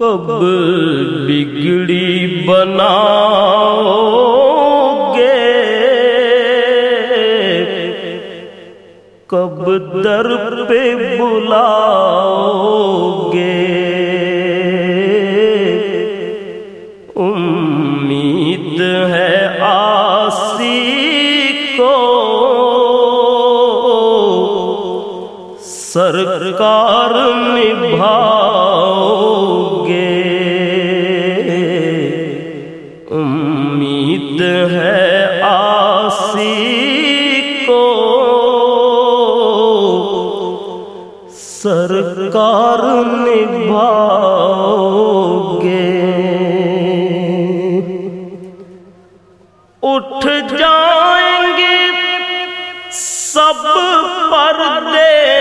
کب بگڑی بنا گے کب در پہ بلاؤ گے امید ہے آسی کو سرکار نبھاؤ امید ہے آسی کو سرکار نبھاؤ گے اٹھ جائیں گے سب پردے۔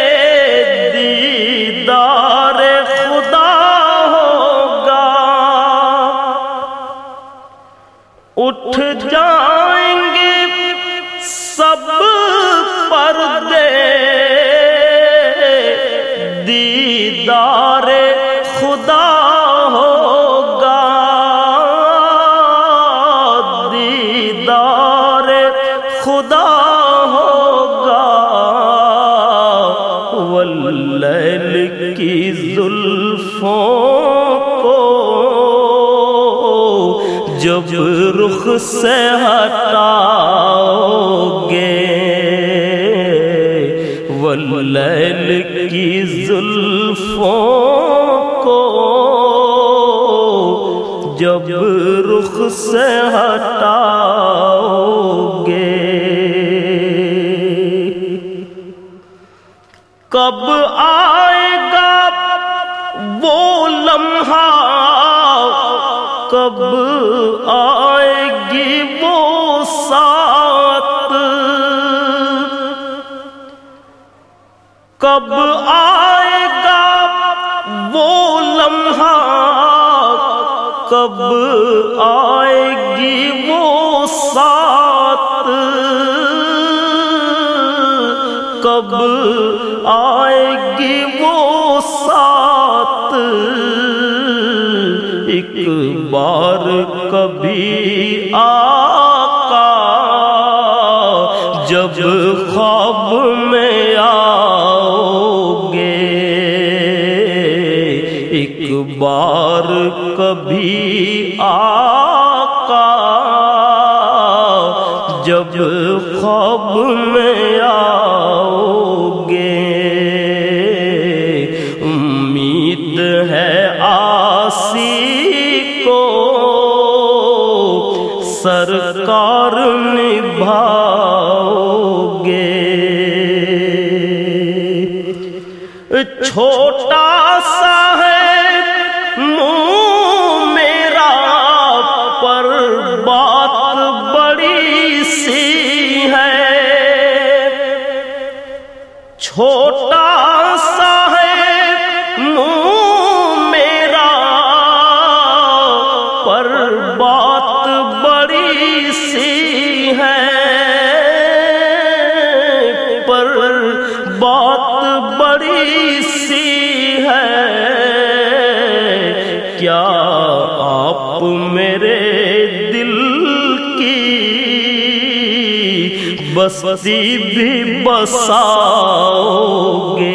اٹھ جائیں گے سب پردے دیدار خدا ہوگا دیدار خدا ہوگا واللیل کی زلفوں کو رخ سے ہٹاؤ گے۔ واللیل کی زلفوں کو جب رخ سے ہٹاؤ گے۔ کب آئے گا وہ لمحہ؟ کب آئے سات کب آئے گا وہ لمحہ؟ کب آئے گی وہ سات کب آئے گی وہ سات بار کبھی آقا، جب خواب میں آؤ گے ایک بار کبھی آقا، جب خواب میں سرکار نبھاؤ گے چھوٹا سا ہے منہ میرا پر، بات بڑی سی ہے۔ چھوٹا سا ہے منہ آپ میرے دل کی بستی بھی بساؤ گے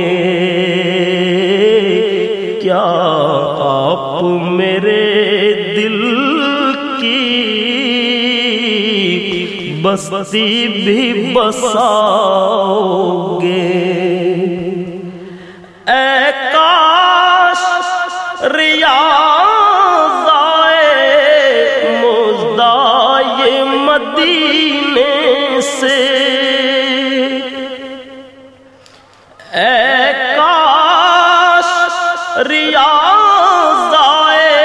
کیا آپ میرے دل کی بستی بھی بساؤ مدینے سے۔ اے کاش ریاض آئے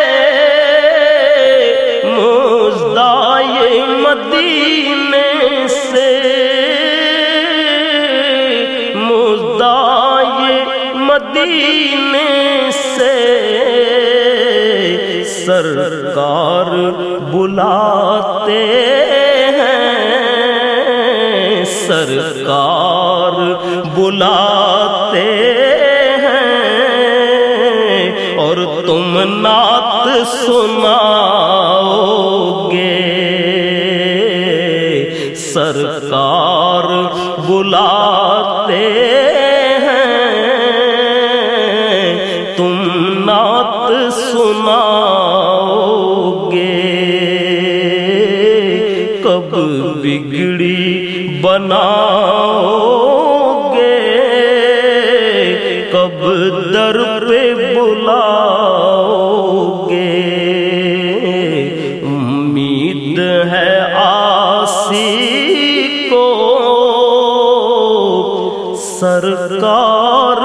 مزدائے مدینے سے۔ مزدائے مدینے سے۔ سرکار بلاتے سرکار بلاتے ہیں اور تم نعت سناؤ گے سرکار بلاتے ہیں، تم نعت سناؤ گے کب بگڑی بناؤ گے کب در پہ بلاؤ گے امید ہے آسی کو سرکار